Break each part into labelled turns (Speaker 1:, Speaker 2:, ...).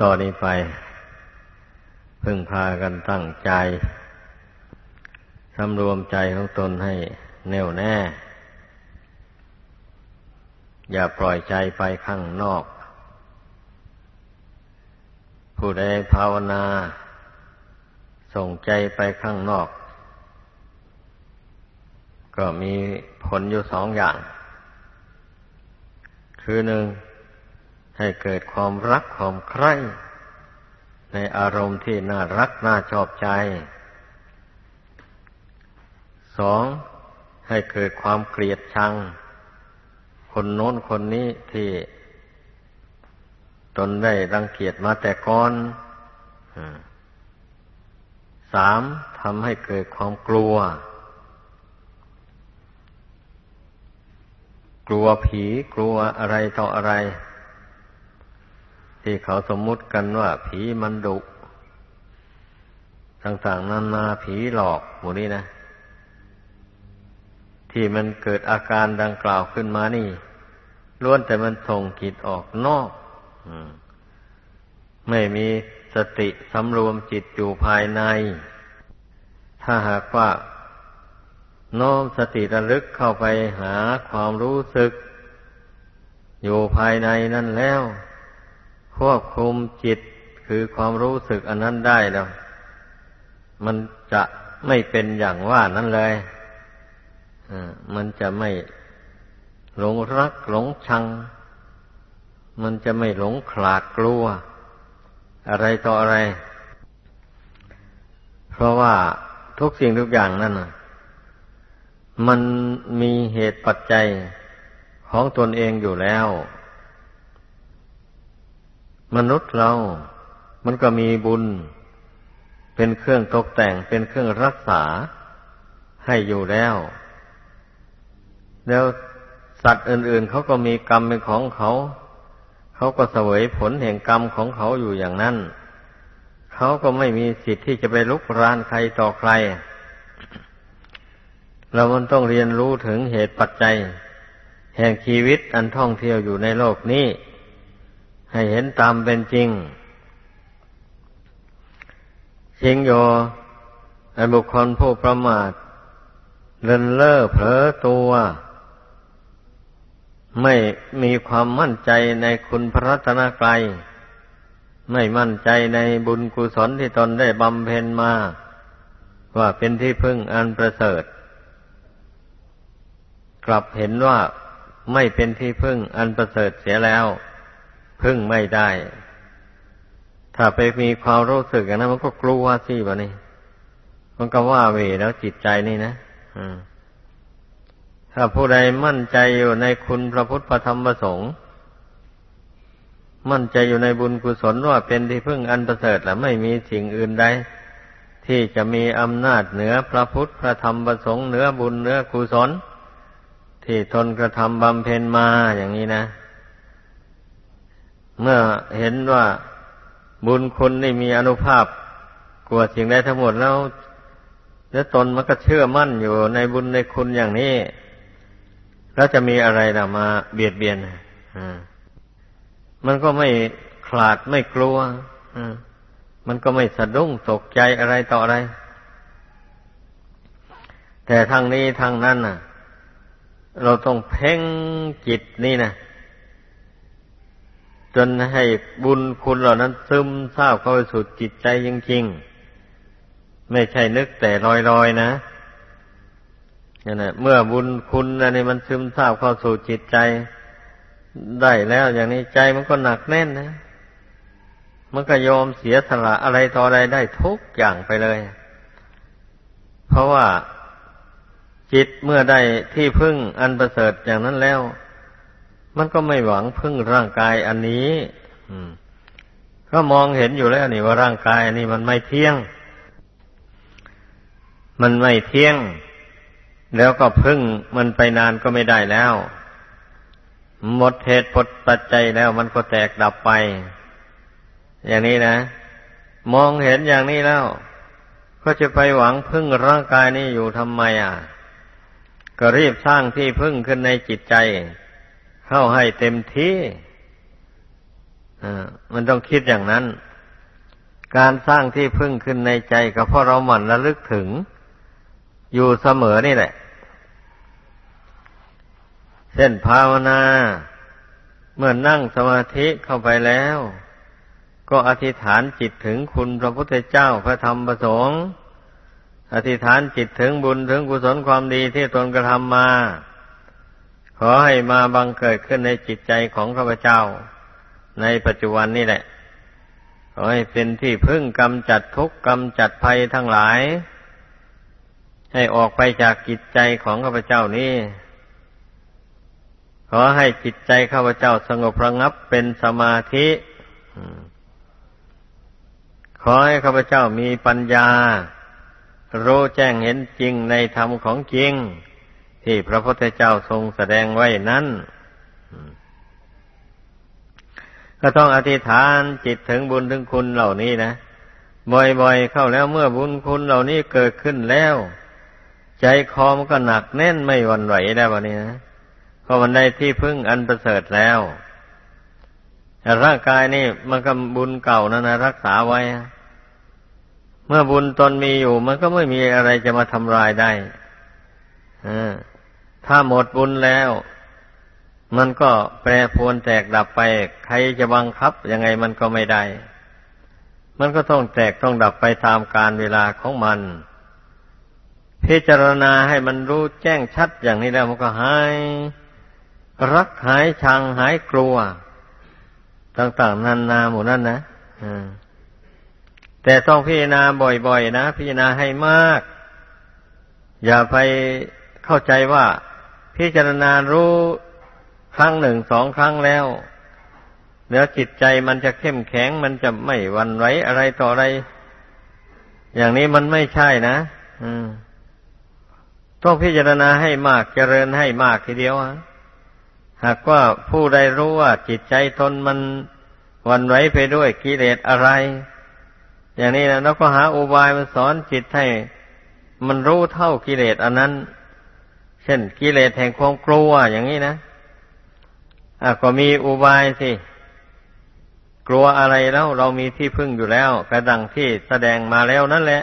Speaker 1: ต่อนนี้ไป พึ่งพากันตั้งใจสำรวมใจของตนให้แน่วแน่ อย่าปล่อยใจไปข้างนอก ผู้ใดภาวนา ส่งใจไปข้างนอก ก็มีผลอยู่สองอย่าง คือหนึ่ง ให้เกิดความรักความใคร่ในอารมณ์ที่น่ารักน่าชอบใจ สอง ให้เกิดความเกลียดชัง คนโน้นคนนี้ที่ตนได้รังเกียจมาแต่ก่อนสามทำให้เกิดความกลัว กลัวผีกลัวอะไรต่ออะไร ที่เขาสมมุติกันว่าผีมันดุ ต่างๆนานาผีหลอกหมูนี้นะ ที่มันเกิดอาการดังกล่าวขึ้นมานี่ล้วนแต่มันส่งกิจออกนอกไม่มีสติสำรวมจิตอยู่ภายใน ถ้าหากว่าน้อมสติระลึกเข้าไปหาความรู้สึก อยู่ภายในนั่นแล้ว ควบคุมจิตคือความรู้สึกอันนั้นได้แล้ว มันจะไม่เป็นอย่างว่านั้นเลยมันจะไม่หลงรักหลงชัง มันจะไม่หลงขลาดกลัว อะไรต่ออะไร เพราะว่าทุกสิ่งทุกอย่างนั่นมันมีเหตุปัจจัยของตนเองอยู่แล้ว มนุษย์เรา มันก็มีบุญ เป็นเครื่องตกแต่งเป็นเครื่องรักษาให้อยู่แล้ว แล้วสัตว์อื่น ๆ เขาก็มีกรรมเป็นของเขา เขาก็เสวยผลแห่งกรรมของเขาอยู่อย่างนั้น เขาก็ไม่มีสิทธิ์ที่จะไปลุกรานใครต่อใคร เรามันต้องเรียนรู้ถึงเหตุปัจจัย แห่งชีวิตอันท่องเที่ยวอยู่ในโลกนี้ ให้เห็นตามเป็นจริงชิงโยไอ้บุคคลผู้ประมาทเลินเล่อเผลอตัว ไม่มีความมั่นใจในคุณพระรัตนกรัยไม่มั่นใจในบุญกุศลที่ตนได้บำเพ็ญมา ว่าเป็นที่พึ่งอันประเสริฐ กลับเห็นว่าไม่เป็นที่พึ่งอันประเสริฐเสียแล้ว พึ่งไม่ได้ ถ้าไปมีความรู้สึกอย่างนั้นมันก็กลัวสิบะนี่มันก็ว่าเวแล้วจิตใจนี่นะถ้าผู้ใดมั่นใจอยู่ในคุณพระพุทธพระธรรมพระสงฆ์มั่นใจอยู่ในบุญกุศลว่าเป็นที่พึ่งอันประเสริฐและไม่มีสิ่งอื่นใดที่จะมีอำนาจเหนือพระพุทธพระธรรมพระสงฆ์เหนือบุญเหนือกุศล ที่ทนกระทำบำเพ็ญมาอย่างนี้นะ เมื่อเห็นว่าบุญคุณนี่มีอนุภาพกว่าสิ่งใดทั้งหมดแล้วแล้วตนมันก็เชื่อมั่นอยู่ในบุญในคุณอย่างนี้ แล้วจะมีอะไรล่ะมาเบียดเบียนอ่ามันก็ไม่ขลาดไม่กลัวมันก็ไม่สะดุ้งตกใจอะไรต่ออะไร แต่ทางนี้ทางนั้นน่ะ เราต้องเพ่งจิตนี่นะ จนให้บุญคุณเหล่านั้นซึมซาบเข้าไปสู่จิตใจจริงๆ ไม่ใช่นึกแต่ลอยๆนะนี่นะเมื่อบุญคุณอันนี้มันซึมซาบเข้าสู่จิตใจ ได้แล้วอย่างนี้ใจมันก็หนักแน่นนะ มันก็ยอมเสียสละอะไรต่ออะไรได้ทุกอย่างไปเลย เพราะว่าจิตเมื่อได้ที่พึ่งอันประเสริฐอย่างนั้นแล้ว มันก็ไม่หวังพึ่งร่างกายอันนี้ก็มองเห็นอยู่แล้วนี่ว่าร่างกายอันนี้มันไม่เที่ยง มันไม่เที่ยง แล้วก็พึ่งมันไปนานก็ไม่ได้แล้ว หมดเหตุผลปัจจัยแล้วมันก็แตกดับไป อย่างนี้นะ มองเห็นอย่างนี้แล้ว ก็จะไปหวังพึ่งร่างกายนี้อยู่ทำไมอะ ก็รีบสร้างที่พึ่งขึ้นในจิตใจ เข้าให้เต็มที่มันต้องคิดอย่างนั้น การสร้างที่พึ่งขึ้นในใจก็เพราะเราหมั่นระลึกถึง อยู่เสมอนี่แหละ เช่นภาวนา เมื่อนั่งสมาธิเข้าไปแล้ว ก็อธิษฐานจิตถึงคุณพระพุทธเจ้าพระธรรมประสงค์อธิษฐานจิตถึงบุญถึงกุศลความดีที่ตนกระทำมา ขอให้มาบังเกิดขึ้นในจิตใจของข้าพเจ้า ในปัจจุบันนี่แหละ ขอให้เป็นที่พึ่งกำจัดทุกข์กำจัดภัยทั้งหลาย ให้ออกไปจากจิตใจของข้าพเจ้านี้ขอให้จิตใจข้าพเจ้าสงบระงับเป็นสมาธิขอให้ข้าพเจ้ามีปัญญา รู้แจ้งเห็นจริงในธรรมของจริง ที่พระพุทธเจ้าทรงแสดงไว้นั้นก็ต้องอธิษฐานจิตถึงบุญถึงคุณเหล่านี้นะบ่อยๆเข้าแล้วเมื่อบุญคุณเหล่านี้เกิดขึ้นแล้ว ใจคอมันก็หนักแน่นไม่หวั่นไหวแล้วันนี้นะเพราะมันได้ที่พึ่งอันประเสริฐแล้วร่างกายนี่มันก็บุญเก่านั่นนะรักษาไว้ เมื่อบุญตนมีอยู่ มันก็ไม่มีอะไรจะมาทำลายได้ ถ้าหมดบุญแล้ว มันก็แปรปรวนแตกดับไป ใครจะบังคับยังไงมันก็ไม่ได้ มันก็ต้องแตกต้องดับไปตามกาลเวลาของมัน พิจารณาให้มันรู้แจ้งชัดอย่างนี้แล้วมันก็หาย รักหายชังหายกลัว ต่างๆนานาหมู่นั่นนะแต่ต้องพิจารณาบ่อยๆนะ พิจารณาให้มาก อย่าไปเข้าใจว่า พิจารณารู้ครั้งหนึ่งสองครั้งแล้วเดี๋ยวจิตใจมันจะเข้มแข็ง มันจะไม่วันไหวอะไรต่ออะไร อย่างนี้มันไม่ใช่นะต้องพิจารณาให้มากเจริญให้มากทีเดียวะหากว่าผู้ใดรู้ว่า จิตใจตนมันวันไหวไปด้วยกิเลสอะไร อย่างนี้นะเราก็หาอุบายมาสอนจิตให้มันรู้เท่ากิเลสอันนั้น เช่นกิเลสแห่งความกลัวอย่างนี้นะอะก็มีอุบายสิ กลัวอะไรแล้วเรามีที่พึ่งอยู่แล้ว กระดังที่แสดงมาแล้วนั่นแหละ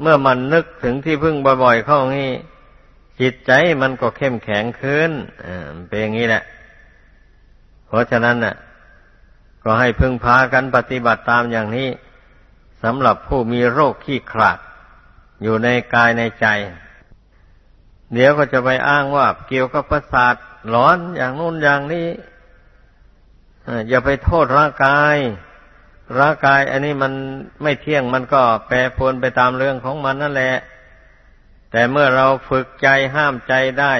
Speaker 1: เมื่อมันนึกถึงที่พึ่งบ่อยๆเข้างี้ จิตใจมันก็เข้มแข็งขึ้นเป็นอย่างนี้แหละ เพราะฉะนั้นน่ะ ก็ให้พึ่งพากันปฏิบัติตามอย่างนี้สำหรับผู้มีโรคขี้ขลาดอยู่ในกายในใจ เดี๋ยวก็จะไปอ้างว่าเกี่ยวกับประสาทหลอนอย่างนู้นอย่างนี้อย่าไปโทษร่างกาย ร่างกาย อันนี้มันไม่เที่ยงมันก็แปรปรวนไปตามเรื่องของมันนั่นแหละ แต่เมื่อเราฝึกใจห้ามใจได้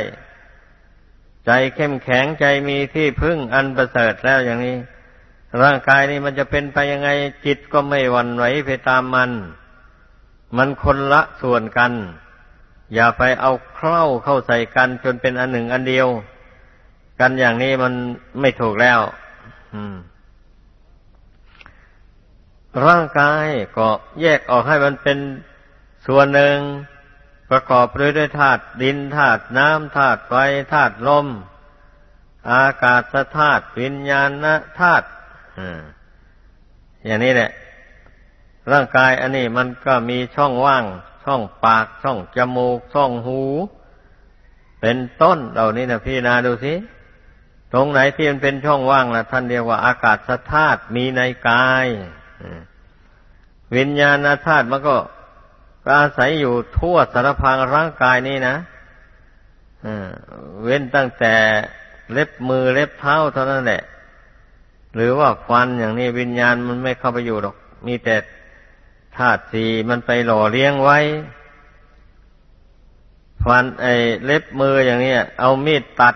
Speaker 1: ใจเข้มแข็งใจมีที่พึ่งอันประเสริฐแล้วอย่างนี้ ร่างกายนี้มันจะเป็นไปยังไงจิตก็ไม่หวั่นไหวไปตามมัน มันคนละส่วนกัน อย่าไปเอาเข้าเข้าใส่กันจนเป็นอันหนึ่งอันเดียว กันอย่างนี้มันไม่ถูกแล้วร่างกายก็แยกออกให้มันเป็นส่วนหนึ่ง ประกอบด้วยด้วยธาตุดินธาตุน้ำธาตุไฟธาตุลม อากาศธาตุวิญญาณธาตุอย่างนี้แหละ ร่างกายอันนี้มันก็มีช่องว่าง ช่องปาก ช่องจมูก ช่องหู เป็นต้นเหล่านี้นะพี่นาดูสิ ตรงไหนที่มันเป็นช่องว่างล่ะ ท่านเรียกว่าอากาศธาตุมีในกายวิญญาณธาตุมันก็ก็อาศัยอยู่ทั่วสารพังร่างกายนี้นะเว้นตั้งแต่เล็บมือเล็บเท้าเท่านั้นแหละ หรือว่าฟันอย่างนี้วิญญาณมันไม่เข้าไปอยู่หรอก มีแต่ ธาตุสีมันไปหล่อเลี้ยงไว้ ฟันไอเล็บมืออย่างนี้เอามีดตัด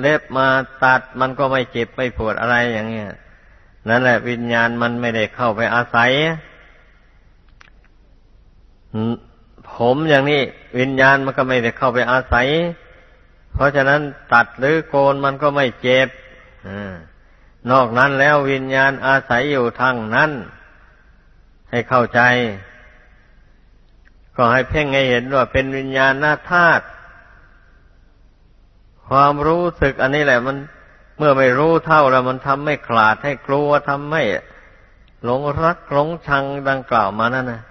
Speaker 1: เล็บมาตัดมันก็ไม่เจ็บไม่ปวดอะไรอย่างเงี้ยนั่นแหละวิญญาณมันไม่ได้เข้าไปอาศัย ผมอย่างนี้ วิญญาณมันก็ไม่ได้เข้าไปอาศัย เพราะฉะนั้นตัดหรือโกนมันก็ไม่เจ็บอนอกนั้นแล้ววิญญาณอาศัยอยู่ทางนั้น ให้เข้าใจ ก็ให้เพ่งให้เห็นว่าเป็นวิญญาณหน้าธาตุความรู้สึกอันนี้แหละ มันเมื่อไม่รู้เท่าแล้วมันทำให้ขลาดให้กลัวทำให้หลงรักหลงชังดังกล่าวมานั่นนะ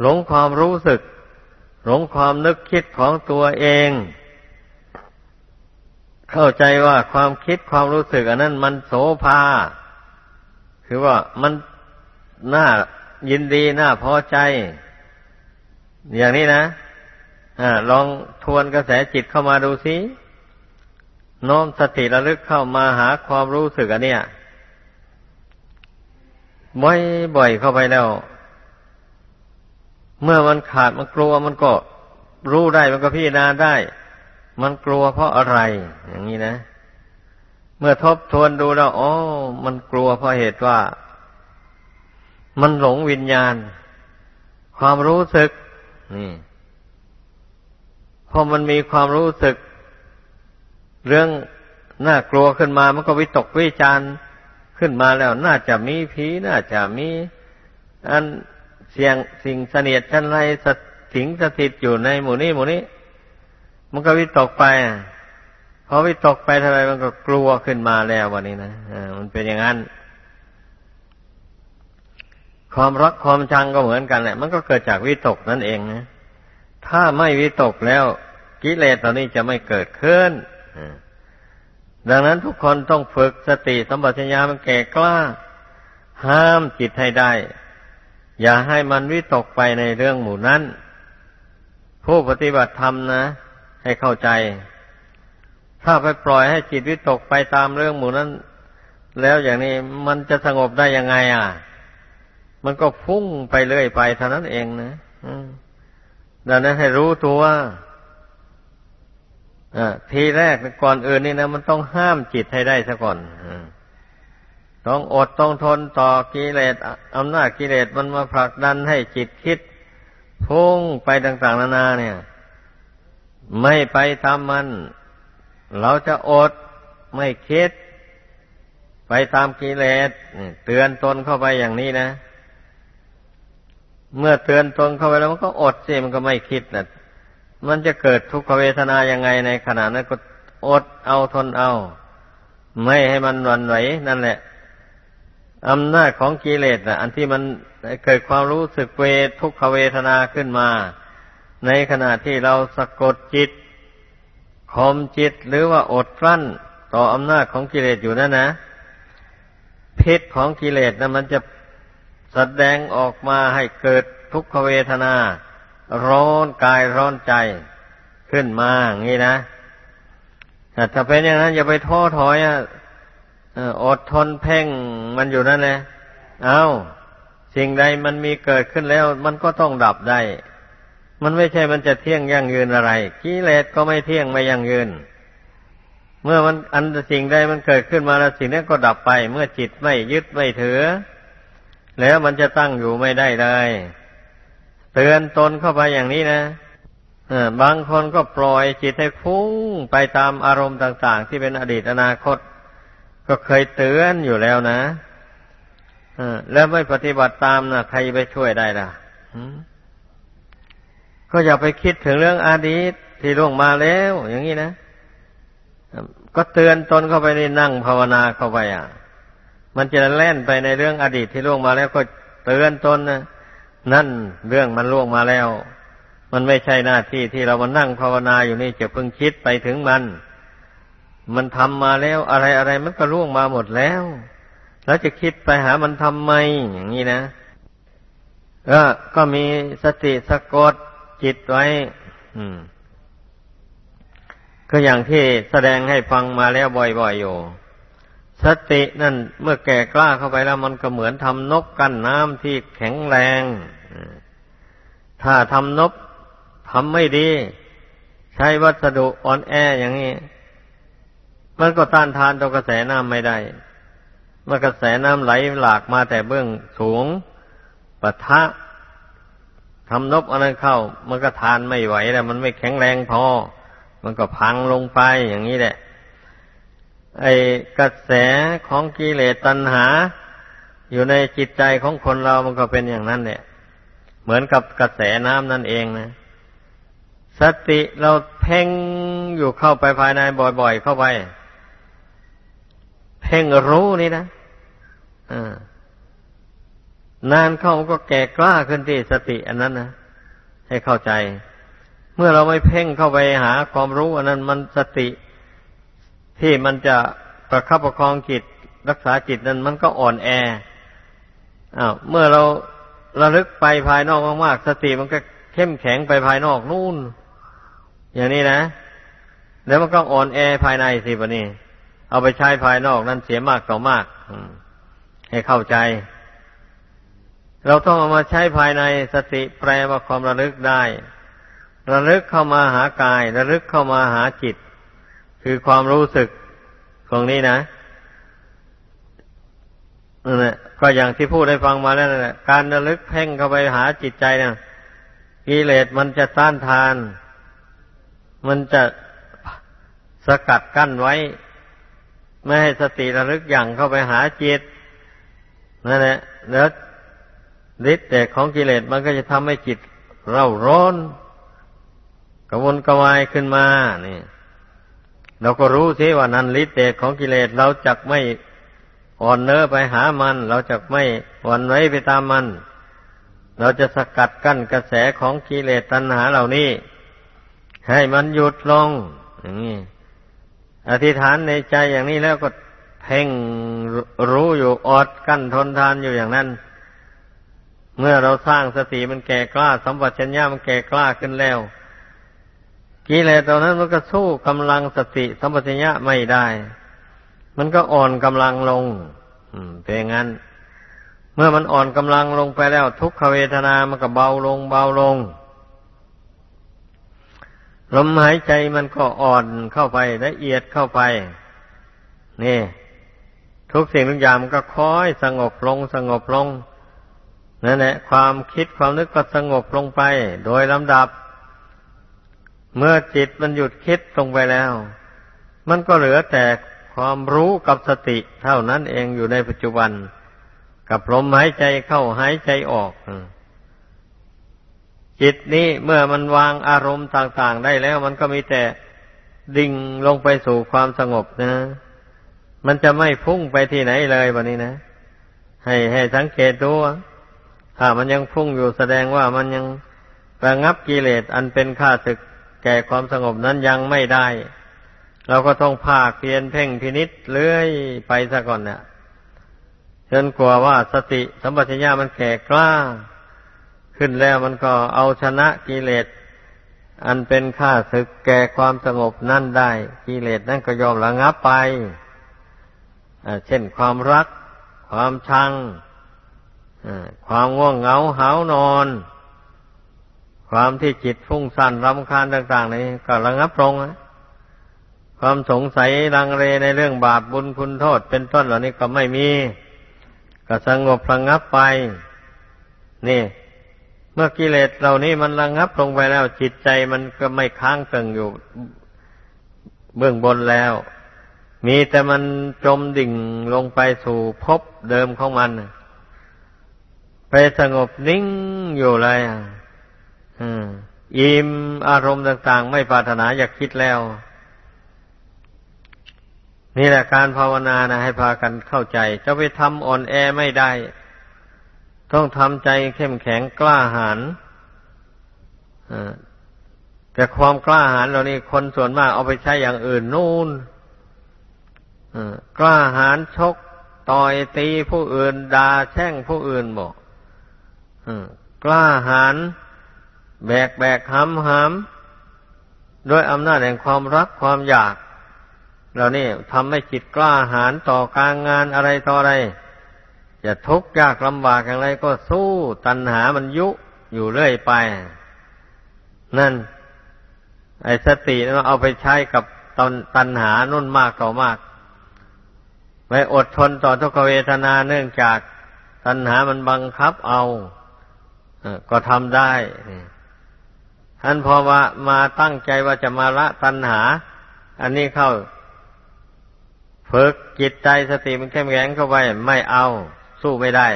Speaker 1: หลงความรู้สึก หลงความนึกคิดของตัวเอง เข้าใจว่าความคิดความรู้สึก อันนั้นมันโสภาคือว่ามันน่า ยินดีน่าพอใจ อย่างนี้นะอะลองทวนกระแสจิตเข้ามาดูสิน้อมสติระลึกเข้ามาหาความรู้สึกอันเนี้ยบ่อยบ่อยเข้าไปแล้ว เมื่อมันขาดมันกลัวมันก็รู้ได้มันก็พิจารณาได้ มันกลัวเพราะอะไร อย่างนี้นะ เมื่อทบทวนดูแล้วอ๋อมันกลัวเพราะเหตุว่า มันหลงวิญญาณ ความรู้สึก นี่พอมันมีความรู้สึก เรื่องน่ากลัวขึ้นมา มันก็วิตกวิจาร์ขึ้นมาแล้ว น่าจะมีผีน่าจะมีอันเสียงสิ่งเสนียดชันไรสถิงสถิตอยู่ในหมู่นี้หมู่นี้ มันก็วิตกไปพอวิตกไปเท่าไรมันก็กลัวขึ้นมาแล้ววันนี้นะอมันเป็นอย่างนั้น ความรักความชังก็เหมือนกันแหละ มันก็เกิดจากวิตกนั่นเองนะ ถ้าไม่วิตกแล้วกิเลสตอนนี้จะไม่เกิดขึ้นดังนั้นทุกคนต้องฝึกสติสัมปชัญญะมันแก่กล้า ห้ามจิตให้ได้ อย่าให้มันวิตกไปในเรื่องหมู่นั้น ผู้ปฏิบัติธรรมนะ ให้เข้าใจ ถ้าไปปล่อยให้จิตวิตกไปตามเรื่องหมู่นั้น แล้วอย่างนี้มันจะสงบได้ยังไง อะ มันก็ฟุ้งไปเรื่อยไปเท่านั้นเองนะดังนั้นให้รู้ตัวทีแรกก่อนอื่นนี่นะมันต้องห้ามจิตให้ได้ซะก่อนต้องอดต้องทนต่อกิเลสอำนาจกิเลสมันมาผลักดันให้จิตคิดพุ่งไปต่าง ๆ นานา เนี่ย ไม่ไปตามมัน เราจะอดไม่คิด ไปตามกิเลสเตือนตนเข้าไปอย่างนี้นะ เมื่อเตือนตนเข้าไปแล้วมันก็อดสิมันก็ไม่คิดนะมันจะเกิดทุกขเวทนายังไงในขณะนั้นก็อดเอาทนเอา ไม่ให้มันหวั่นไหวนั่นแหละอำนาจของกิเลสนะอันที่มันเกิดความรู้สึกเวททุกขเวทนาขึ้นมา ในขณะที่เราสะกดจิตข่มจิตหรือว่าอดกลั้นต่ออำนาจของกิเลสอยู่นั่นนะพิษของกิเลสนะมันจะ แสดงออกมาให้เกิดทุกขเวทนา ร้อนกายร้อนใจขึ้นมาอย่างนี้นะถ้าเป็นอย่างนั้น อย่าไปท้อถอยอะอดทนเพ่งมันอยู่นั่นแหละเอาสิ่งใดมันมีเกิดขึ้นแล้ว มันก็ต้องดับได้ มันไม่ใช่มันจะเที่ยงยั่งยืนอะไรกิเลสก็ไม่เที่ยงไม่ยั่งยืน เมื่อมันอันสิ่งใดมันเกิดขึ้นมาแล้วสิ่งนั้นก็ดับไป เมื่อจิตไม่ยึดไม่ถือ แล้วมันจะตั้งอยู่ไม่ได้เลยเตือนตนเข้าไปอย่างนี้นะบางคนก็ปล่อยจิตให้ฟุ้งไปตามอารมณ์ต่าง ๆ ที่เป็นอดีตอนาคต ก็เคยเตือนอยู่แล้วนะแล้วไม่ปฏิบัติตามนะใครไปช่วยได้ล่ะก็อย่าไปคิดถึงเรื่องอดีตที่ล่วงมาแล้ว อย่างนี้นะก็เตือนตนเข้าไปในนั่งภาวนาเข้าไปอะ มันจะแล่นไปในเรื่องอดีตที่ล่วงมาแล้วก็เตือนตนนะนั่นเรื่องมันล่วงมาแล้ว มันไม่ใช่หน้าที่ที่เรามานั่งภาวนาอยู่นี่จะเพิ่งคิดไปถึงมัน มันทำมาแล้วอะไรอะไรมันก็ล่วงมาหมดแล้ว แล้วจะคิดไปหามันทำไมอย่างนี้นะก็ก็มีสติสะกดจิตไว้ อืมก็อย่างที่แสดงให้ฟังมาแล้วบ่อยๆอยู่ สตินั่นเมื่อแก่กล้าเข้าไปแล้วมันก็เหมือนทำนบกั้นน้ำที่แข็งแรง ถ้าทำนบทำไม่ดี ใช้วัสดุอ่อนแออย่างนี้ มันก็ต้านทานต่อกระแสน้ำไม่ได้ เมื่อกระแสน้ำไหลหลากมาแต่เบื้องสูงปะทะทำนบอันนั้นเข้า มันก็ทานไม่ไหวแล้วมันไม่แข็งแรงพอ มันก็พังลงไปอย่างนี้แหละ ไอ้กระแสของกิเลสตัณหา อยู่ในจิตใจของคนเรามันก็เป็นอย่างนั้นเนี่ยเหมือนกับกระแสน้ำนั่นเองนะ สติเราเพ่งอยู่เข้าไปภายในบ่อย ๆ เข้าไป เพ่งรู้นี่นะอ่านานเข้ามันก็แก่กล้าขึ้นที่สติอันนั้นนะให้เข้าใจ เมื่อเราไม่เพ่งเข้าไปหาความรู้อันนั้นมันสติ ที่มันจะประคับประคองจิตรักษาจิตนั้นมันก็อ่อนแออ้าวเมื่อเราระลึกไปภายนอกมากๆสติมันก็เข้มแข็งไปภายนอกนู่น อย่างนี้นะแล้วมันก็อ่อนแอภายในสิบนี้ เอาไปใช้ภายนอกนั้นเสียมากต่อมากให้เข้าใจ เราต้องเอามาใช้ภายในสติแปลว่าความระลึกได้ ระลึกเข้ามาหากาย ระลึกเข้ามาหาจิต คือความรู้สึกตรงนี้นะนั่นแหละก็อย่างที่พูดได้ฟังมาแล้วนั่นแหละการระลึกเพ่งเข้าไปหาจิตใจเนี่ยกิเลสมันจะต้านทาน มันจะสกัดกั้นไว้ ไม่ให้สติระลึกอย่างเข้าไปหาจิตนั่นแหละแล้วฤทธิ์แต่ของกิเลสมันก็จะทำให้จิตเร่าร้อนกระวนกระวายขึ้นมานี่ เราก็รู้สิว่านั้นฤทธิ์เดชของกิเลสเราจักไม่อ่อนเน้อไปหามัน เราจะไม่อ่อนไว้ไปตามมัน เราจะสกัดกั้นกระแสของกิเลสตัณหาเหล่านี้ ให้มันหยุดลงอย่างนี้อธิษฐานในใจอย่างนี้แล้วก็เพ่งรู้อยู่อดกั้นทนทานอยู่อย่างนั้น เมื่อเราสร้างสติมันแก่กล้าสัมปชัญญะมันแก่กล้าขึ้นแล้ว กิเลสตัวนั้นมันก็สู้กำลังสติสัมปชัญญะไม่ได้ มันก็อ่อนกำลังลงเป็นงั้น เมื่อมันอ่อนกำลังลงไปแล้ว ทุกขเวทนามันก็เบาลง เบาลง ลมหายใจมันก็อ่อนเข้าไปละเอียดเข้าไป นี่ ทุกสิ่งทุกอย่างมันก็ค่อยสงบลง สงบลงนั่นแหละความคิดความนึกก็สงบลงไป โดยลำดับ เมื่อจิตมันหยุดคิดลงไปแล้ว มันก็เหลือแต่ความรู้กับสติเท่านั้นเองอยู่ในปัจจุบัน กับลมหายใจเข้าหายใจออกจิตนี้เมื่อมันวางอารมณ์ต่าง ๆ ได้แล้ว มันก็มีแต่ดิ่งลงไปสู่ความสงบนะ มันจะไม่พุ่งไปที่ไหนเลยวันนี้นะ ให้ให้สังเกตดูถ้ามันยังพุ่งอยู่แสดงว่ามันยังระงับกิเลสอันเป็นข้าศึก แก่ความสงบนั้นยังไม่ได้ เราก็ต้องภาคเพียนเพ่งพินิษเลื่อยไปซะก่อนเนี่ยจนกลัวว่าสติสัมปชัญญะมันแก่กล้า ขึ้นแล้วมันก็เอาชนะกิเลสอันเป็นข้าศึกแก่ความสงบนั่นได้กิเลสนั่นก็ยอมระงับไปเช่นความรัก ความชังความง่วงเหงาหานอน ความที่จิตฟุ้งซ่านรำคาญต่าง ๆ นี่ก็ระงับลงนะความสงสัยลังเลในเรื่องบาปบุญคุณโทษ เป็นต้นเหล่านี้ก็ไม่มี ก็สงบระงับไป นี่ เมื่อกิเลสเหล่านี้มันระงับลงไปแล้ว จิตใจมันก็ไม่ค้างตึงอยู่ เบื้องบนแล้ว มีแต่มันจมดิ่งลงไปสู่ภพเดิมของมัน ไปสงบนิ่งอยู่เลยอะ อิ่มอารมณ์ต่าง ๆ ไม่ปรารถนาอยากคิดแล้ว นี่แหละการภาวนานะให้พากันเข้าใจ จะไปทำอ่อนแอไม่ได้ ต้องทำใจเข้มแข็งกล้าหาญแต่ความกล้าหาญเหล่านี้คนส่วนมากเอาไปใช้อย่างอื่นนู่นกล้าหาญชกต่อยตีผู้อื่นด่าแช่งผู้อื่นบอกกล้าหาญ แบกแบกหำหำด้วยอำนาจแห่งความรักความอยากเรานี่ทำให้จิตกล้าหาญต่อการงานอะไรต่ออะไร จะทุกข์ยากลำบากอย่างไรก็สู้ตัณหามันยุอยู่เรื่อยไป นั่น ไอ้สติเราเอาไปใช้กับตอนตัณหานุ่นมากต่อมากไปอดทนต่อทุกขเวทนาเนื่องจากตัณหามันบังคับเอาก็ทำได้ ท่านพอว่ามาตั้งใจว่าจะมาละตัณหา อันนี้เข้าฝึกจิตใจสติมันเข้มแข็งเข้าไปไม่เอาสู้ไม่ได้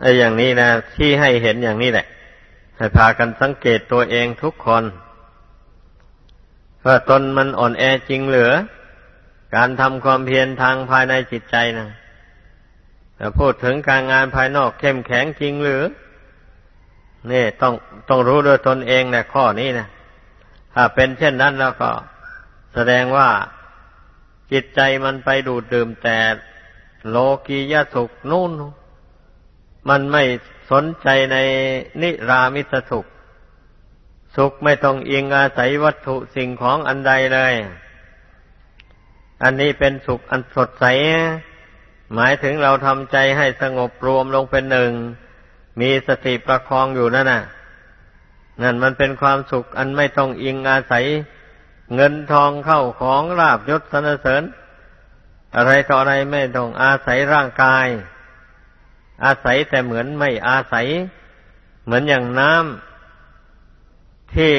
Speaker 1: ไอ้อย่างนี้นะที่ให้เห็นอย่างนี้แหละ ให้พากันสังเกตตัวเองทุกคนว่าตนมันอ่อนแอจริงเหรือ การทำความเพียรทางภายในจิตใจนะแต่พูดถึงการงานภายนอกเข้มแข็งจริงหรือ นี่ต้องต้องรู้ด้วยตนเองนะข้อนี้นะถ้าเป็นเช่นนั้นแล้วก็ แสดงว่าจิตใจมันไปดูดดื่มแต่โลกียสุขนู่น มันไม่สนใจในนิรามิสสุข สุขไม่ต้องอิงอาศัยวัตถุสิ่งของอันใดเลย อันนี้เป็นสุขอันสดใส หมายถึงเราทำใจให้สงบรวมลงเป็นหนึ่ง มีสติประคองอยู่นั่นน่ะ นั่นมันเป็นความสุขอันไม่ต้องอิงอาศัย เงินทองเข้าของราบยศสนเสริญ อะไรต่ออะไรไม่ต้องอาศัยร่างกาย อาศัยแต่เหมือนไม่อาศัย เหมือนอย่างน้ำที่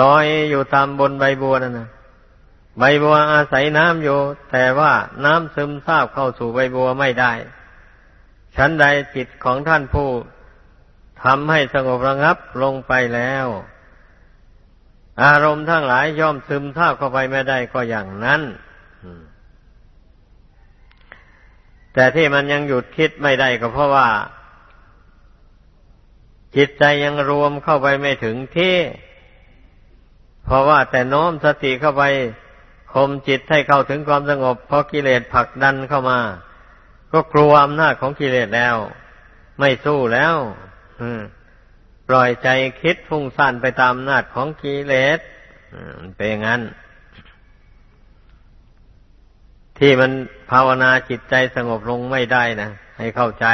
Speaker 1: ลอยอยู่ตามบนใบบัวนั่นนะใบบัวอาศัยน้ำอยู่ แต่ว่าน้ำซึมซาบเข้าสู่ใบบัวไม่ได้ ฉันใดจิตของท่านผู้ทำให้สงบระงับลงไปแล้ว อารมณ์ทั้งหลายย่อมซึมซาบเข้าไปไม่ได้ก็อย่างนั้นแต่ที่มันยังหยุดคิดไม่ได้ก็เพราะว่า จิตใจยังรวมเข้าไปไม่ถึงที่ เพราะว่าแต่น้อมสติเข้าไปคมจิตให้เข้าถึงความสงบเพราะกิเลสผลักดันเข้ามา ก็กลัวอำนาจของกิเลสแล้ว ไม่สู้แล้วปล่อยใจคิดฟุ้งซ่านไปตามอำนาจของกิเลสเป็นอย่างนั้น ที่มันภาวนาจิตใจสงบลงไม่ได้นะให้เข้าใจ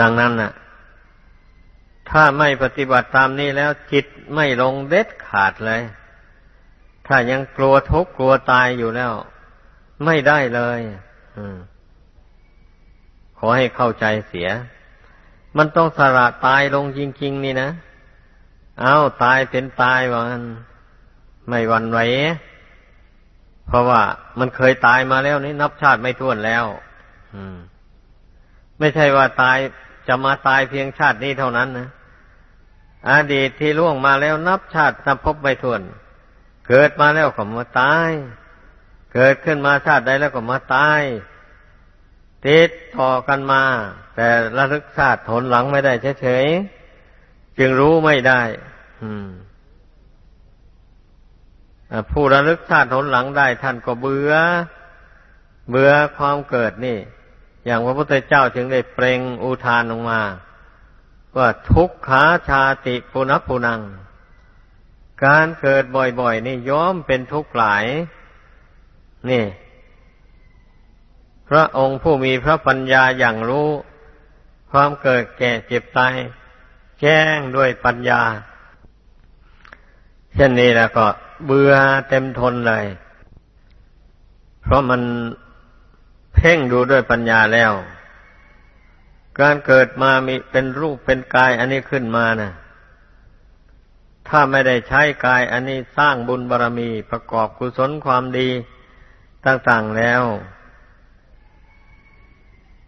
Speaker 1: ดังนั้นนะ่ะ ถ้าไม่ปฏิบัติตามนี้แล้วจิตไม่ลงเด็ดขาดเลย ถ้ายังกลัวทุกข์กลัวตายอยู่แล้ว ไม่ได้เลยขอให้เข้าใจเสีย มันต้องสละตายลงจริง ๆ นี่นะ เอาตายเป็นตายวันไม่วันไหวเพราะว่ามันเคยตายมาแล้วนี่นับชาติไม่ท้วนแล้วไม่ใช่ว่าตายจะมาตายเพียงชาตินี้เท่านั้นนะอดีตที่ล่วงมาแล้วนับชาตินับพบไม่ท้วน เกิดมาแล้วก็มาตาย เกิดขึ้นมาชาติใดแล้วก็มาตายติดต่อกันมา แต่ระลึกชาติทนหลังไม่ได้เฉยๆจึงรู้ไม่ได้ผู้ระลึกชาติทนหลังได้ ท่านก็เบื่อ เบื่อความเกิดนี่ อย่างพระพุทธเจ้าจึงได้เปล่งอุทานออกมา ว่าทุกขาชาติปุณปุนัง การเกิดบ่อยๆนี่ย้อมเป็นทุกข์หลาย นี่ พระองค์ผู้มีพระปัญญาอย่างรู้ ความเกิดแก่เจ็บตายแจ้งด้วยปัญญา เช่นนี้แล้วก็เบื่อเต็มทนเลย เพราะมันเพ่งดูด้วยปัญญาแล้ว การเกิดมามีเป็นรูปเป็นกายอันนี้ขึ้นมานะ่ะ ถ้าไม่ได้ใช้กายอันนี้สร้างบุญบารรมีประกอบกุศลความดีต่างๆแล้ว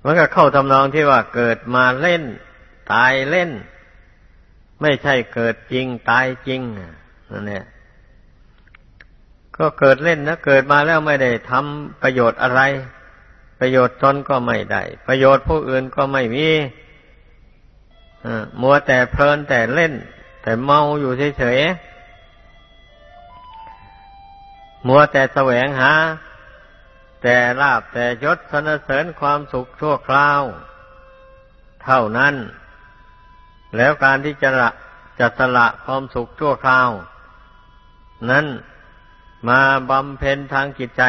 Speaker 1: มันก็เข้าทำนองที่ว่าเกิดมาเล่น ตายเล่น ไม่ใช่เกิดจริง ตายจริงนั่นเนี่ยก็เกิดเล่นนะเกิดมาแล้วไม่ได้ทำประโยชน์อะไร ประโยชน์ตนก็ไม่ได้ ประโยชน์ผู้อื่นก็ไม่มีมัวแต่เพลินแต่เล่น แต่เมาอยู่เฉยๆ มัวแต่แสวงหา แต่ลาบแต่ยศสนเสริญความสุขชั่วคราว เท่านั้น แล้วการที่จะละจะสละความสุขชั่วคราว นั้นมาบำเพ็ญทางจิตใจ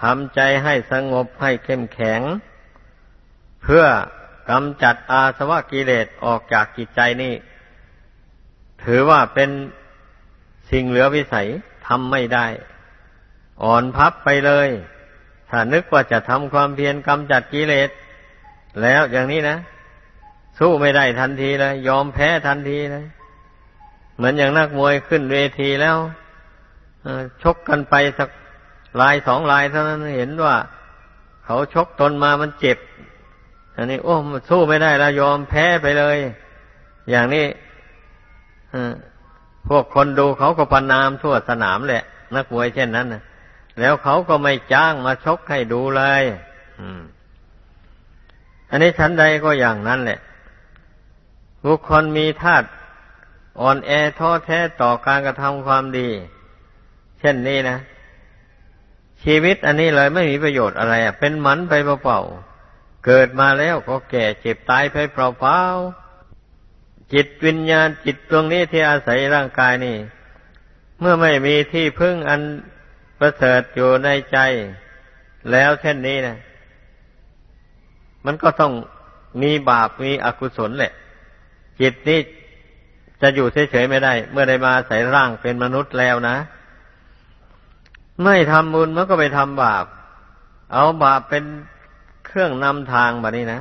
Speaker 1: ทำใจให้สงบให้เข้มแข็ง เพื่อกำจัดอาสวะกิเลสออกจากจิตใจนี่ ถือว่าเป็นสิ่งเหลือวิสัยทำไม่ได้ อ่อนพับไปเลย ถ้านึกว่าจะทำความเพียรกำจัดกิเลส แล้วอย่างนี้นะ สู้ไม่ได้ทันทีเลย ยอมแพ้ทันทีเลยเหมือนอย่างนักมวยขึ้นเวทีแล้วชกกันไปสักลายสองลายเท่านั้นเห็นว่า เขาชกตนมามันเจ็บ อันนี้โอ้มันสู้ไม่ได้แล้วยอมแพ้ไปเลย อย่างนี้ พวกคนดูเขาก็ประนามทั่วสนามแหละ นักมวยเช่นนั้นนะแล้วเขาก็ไม่จ้างมาชกให้ดูเลยอันนี้ชั้นใดก็อย่างนั้นแหละ บุคคลมีธาตุอ่อนแอท้อแท้ต่อการกระทำความดี เช่นนี้นะ ชีวิตอันนี้เลยไม่มีประโยชน์อะไรเป็นหมันไปเปล่าๆเกิดมาแล้วก็แก่เจ็บตายไปเปล่าๆ จิตวิญญาณจิตตรงนี้ที่อาศัยร่างกายนี่ เมื่อไม่มีที่พึ่งอันประเสริฐอยู่ในใจ แล้วเช่นนี้นะมันก็ต้องมีบาปมีอกุศลแหละ จิตนี้จะอยู่เฉยๆไม่ได้ เมื่อได้มาใส่ร่างเป็นมนุษย์แล้วนะ ไม่ทำบุญมันก็ไปทำบาป เอาบาปเป็นเครื่องนำทางแบบนี้นะ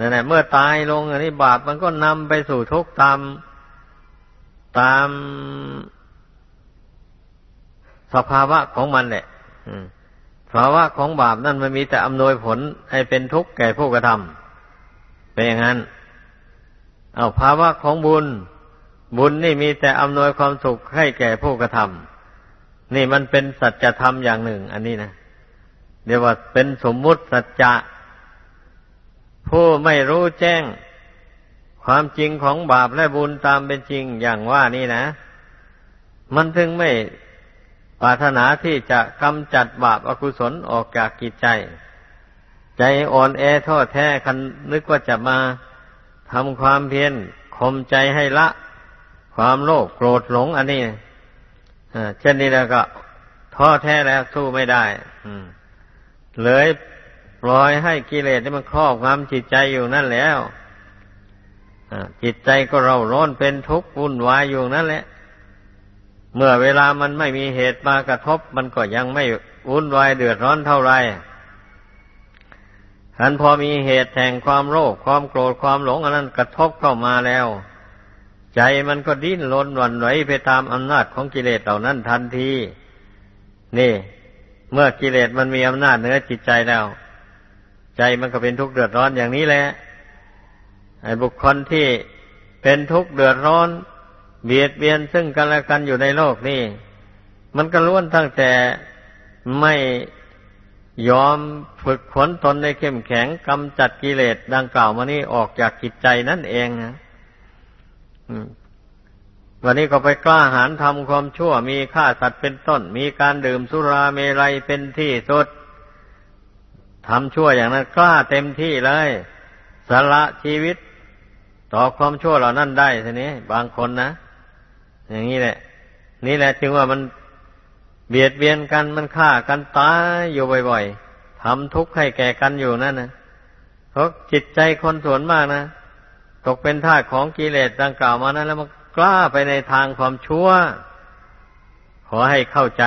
Speaker 1: นั่นแหละเมื่อตายลงอันนี้บาปมันก็นำไปสู่ทุกข์ตามตามสภาวะของมันแหละสภาวะของบาปนั่นมันมีแต่อำนวยผลให้เป็นทุกข์แก่ผู้กระทำเป็นอย่างนั้น เอาภาวะของบุญ บุญนี่มีแต่อำนวยความสุขให้แก่ผู้กระทำนี่มันเป็นสัจธรรมอย่างหนึ่ง อันนี้นะเรียกว่าเป็นสมมุติสัจจะ ผู้ไม่รู้แจ้ง ความจริงของบาปและบุญตามเป็นจริงอย่างว่านี่นะ มันถึงไม่ปรารถนาที่จะกำจัดบาปอากุศลออกจากกิจใจ ใจอ่อนแอท้อแท้คันนึกว่าจะมาทำความเพียรข่มใจให้ละ ความโลภโกรธหลงอันนี้เช่นนี้แล้วก็ท้อแท้แล้วสู้ไม่ได้เลย ปล่อยให้กิเลสที่มันครอบงำจิตใจอยู่นั่นแล้วจิตใจก็เราร้อนเป็นทุกข์วุ่นวายอยู่นั่นแหละ เมื่อเวลามันไม่มีเหตุมากระทบ มันก็ยังไม่วุ่นวายเดือดร้อนเท่าไรฉันพอมีเหตุแห่งความโลภความโกรธความหลงอันนั้นกระทบเข้ามาแล้ว ใจมันก็ดิ้นรนวันไหวไปตามอำนาจของกิเลสเหล่านั้นทันที นี่ เมื่อกิเลสมันมีอำนาจเหนือจิตใจแล้ว ใจมันก็เป็นทุกข์เดือดร้อนอย่างนี้แหละไอ้บุคคลที่เป็นทุกข์เดือดร้อน เบียดเบียนซึ่งกันและกันอยู่ในโลกนี่ มันก็ล้วนตั้งแต่ไม่ยอมฝึกฝนตนในเข้มแข็งกำจัดกิเลสดังกล่าวมานี้ออกจากจิตใจนั่นเองนะวันนี้ก็ไปกล้าหาญทำความชั่ว มีฆ่าสัตว์เป็นต้น มีการดื่มสุราเมรัยเป็นที่สุด ทำชั่วอย่างนั้นกล้าเต็มที่เลยสละชีวิต ต่อความชั่วเหล่านั้นได้ทีนี้ บางคนนะ อย่างนี้แหละ นี่แหละจึงว่ามันเบียดเบียนกันมันฆ่ากันตายอยู่บ่อยๆทำทุกข์ให้แก่กันอยู่นั่นนะเพราะจิตใจคนส่วนมากนะตกเป็นทาสของกิเลสดังกล่าวมานั้น แล้วมันกล้าไปในทางความชั่ว ขอให้เข้าใจ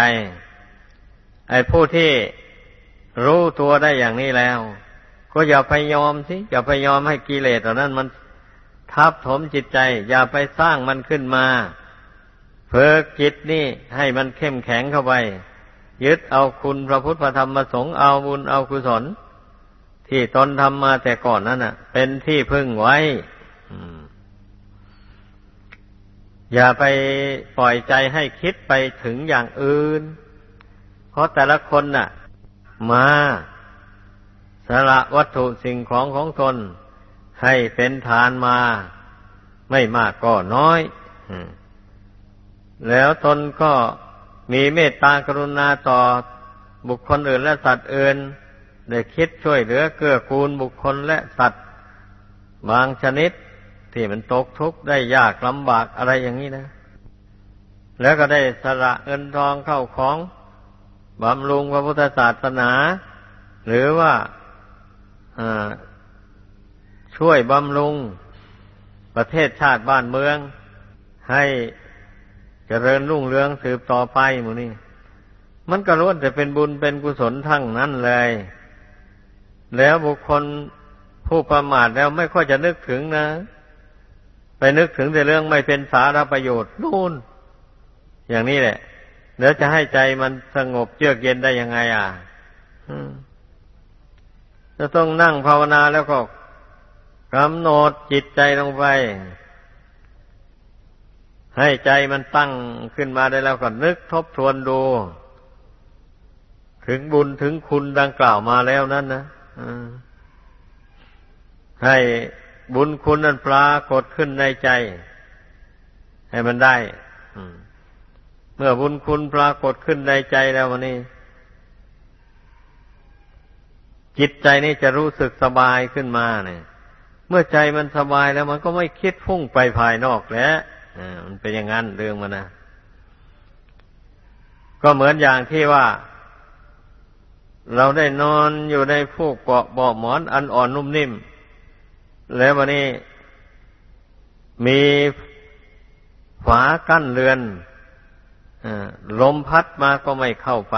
Speaker 1: ไอ้ผู้ที่ รู้ตัวได้อย่างนี้แล้ว ก็อย่าไปยอมสิอย่าไปยอมให้กิเลสเหล่านั้นมันทับถมจิตใจ อย่าไปสร้างมันขึ้นมาเพิกจิตนี่ให้มันเข้มแข็งเข้าไปยึดเอาคุณพระพุทธธรรมพระสงฆ์เอาบุญเอากุศล ที่ตนทำมาแต่ก่อนนั้นน่ะ เป็นที่พึ่งไว้อย่าไปปล่อยใจให้คิดไปถึงอย่างอื่น เพราะแต่ละคนน่ะ มาสละวัตถุสิ่งของของตนให้เป็นทานมา ไม่มากก็น้อยแล้วตนก็มีเมตตากรุณาต่อบุคคลอื่นและสัตว์อื่นได้คิดช่วยเหลือเกื้อกูลบุคคลและสัตว์ บางชนิดที่มันตกทุกข์ได้ยากลำบากอะไรอย่างนี้นะ แล้วก็ได้สละเงินทองเข้าของ บำรุงพระพุทธศาสนา หรือว่าช่วยบำรุงประเทศชาติบ้านเมือง ให้เจริญรุ่งเรืองสืบต่อไปหมูนี่มันก็ล้วนแต่เป็นบุญเป็นกุศลทั้งนั้นเลย แล้วบุคคลผู้ประมาทแล้วไม่ค่อยจะนึกถึงนะ ไปนึกถึงแต่เรื่องไม่เป็นสาระประโยชน์นู่น อย่างนี้แหละ แล้วจะให้ใจมันสงบเยือกเย็นได้ยังไง อะจะต้องนั่งภาวนาแล้วก็กำหนดจิตใจลงไป ให้ใจมันตั้งขึ้นมาได้แล้วก็นึกทบทวนดู ถึงบุญถึงคุณดังกล่าวมาแล้วนั้นนะให้บุญคุณนั้นปรากฏขึ้นในใจ ให้มันได้ เมื่อบุญคุณปรากฏขึ้นในใจแล้ววันนี้ จิตใจนี่จะรู้สึกสบายขึ้นมาเนี่ย เมื่อใจมันสบายแล้วมันก็ไม่คิดพุ่งไปภายนอกแล้วมันเป็นอย่างนั้นเรื่องมันนะก็เหมือนอย่างที่ว่า เราได้นอนอยู่ในผูกเกาะเบาหมอนอันอ่อนนุ่มนิ่ม แล้ววันนี้มีฝากั้นเรือน ลมพัดมาก็ไม่เข้าไป